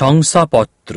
শংসাপত্র।